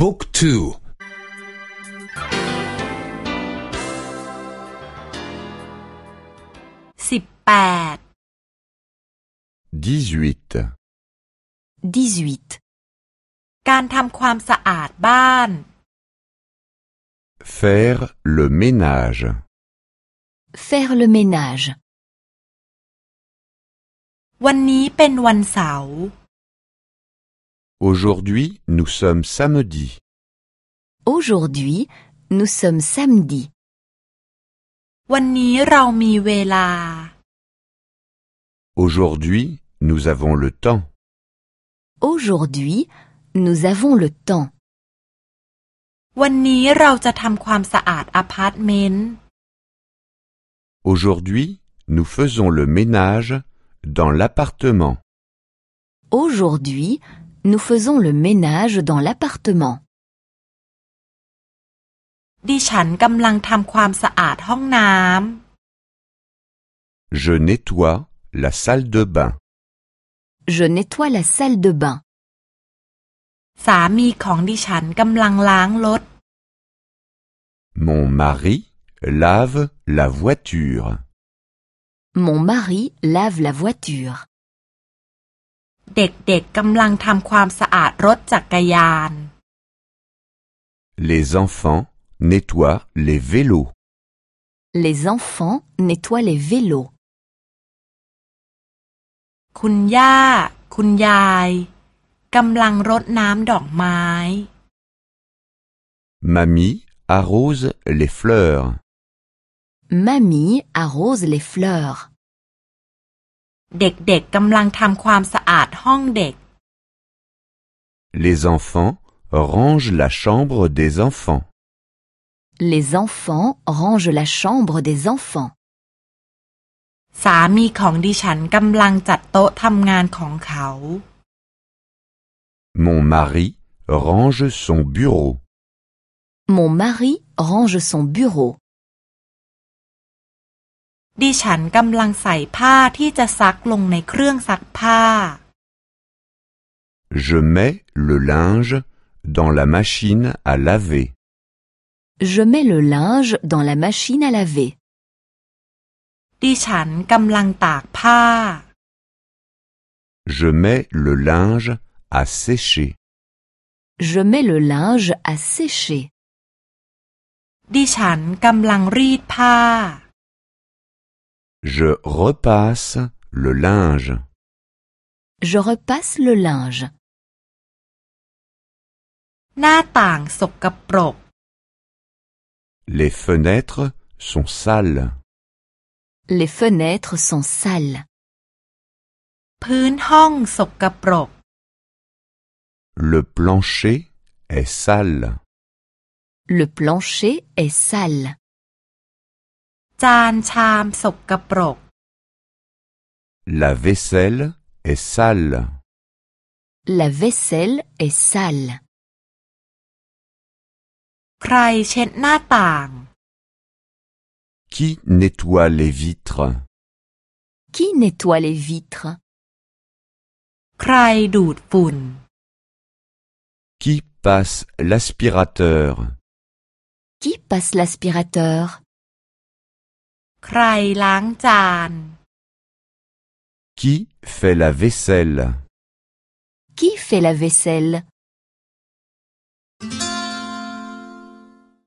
บุ๊กทู สิบแปด 18. 18. การทำความสะอาดบ้าน Faire le ménage. Faire le ménage. วันนี้เป็นวันเสาร์ Aujourd'hui, nous sommes samedi. Aujourd'hui, nous sommes samedi. วันนี้เรามีเวลา Aujourd'hui, nous avons le temps. Aujourd'hui, nous avons le temps. วันนี้เราจะทำความสะอาดอพาร์ตเมนต์ Aujourd'hui, nous faisons le ménage dans l'appartement. Aujourd'hui, nous faisons le ménage dans l'appartement. ดิฉันกำลังทำความสะอาดห้องน้ Je nettoie la salle de bain. Je nettoie la salle de bain. ำ สามีของดิฉันกำลังล้างรถ Mon mari lave la voiture. Mon mari lave la voiture. เด็กๆกำลังทำความสะอาดรถจักรยาน Les enfants nettoient les vélos. Les enfants nettoient les vélos. คุณย่า คุณยายกำลังรดน้ำดอกไม้ Mamie arrose les fleurs. Mamie arrose les fleurs. เด็กๆกำลังทำความสะอาดห้องเด็ก Les enfants rangent la chambre des enfants. Les enfants rangent la chambre des enfants. สามีของดิฉันกำลังจัดโต๊ะทำงานของเขา Mon mari range son bureau. Mon mari range son bureau. ดิฉันกำลังใส่ผ้าที่จะซักลงในเครื่องซักผ้า Je mets le linge dans la machine à laver. Je mets le linge dans la machine à laver. ดิฉันกำลังตากผ้า Je mets le linge à sécher. Je mets le linge à sécher. ดิฉันกำลังรีดผ้า Je repasse le linge. Je repasse le linge. หน้าต่างสกปรก Les fenêtres sont sales. Les fenêtres sont sales. พื้นห้องสกปรก Le plancher est sale. Le plancher est sale. จานชามสกปรก La vaisselle est sale. La vaisselle est sale. ใครเช็ดหน้าต่าง Qui nettoie les vitres Qui nettoie les vitres ใครดูดฝุ่น Qui passe l'aspirateur Qui passe l'aspirateur ใครล้างจาน Qui fait la vaisselle Qui fait la vaisselle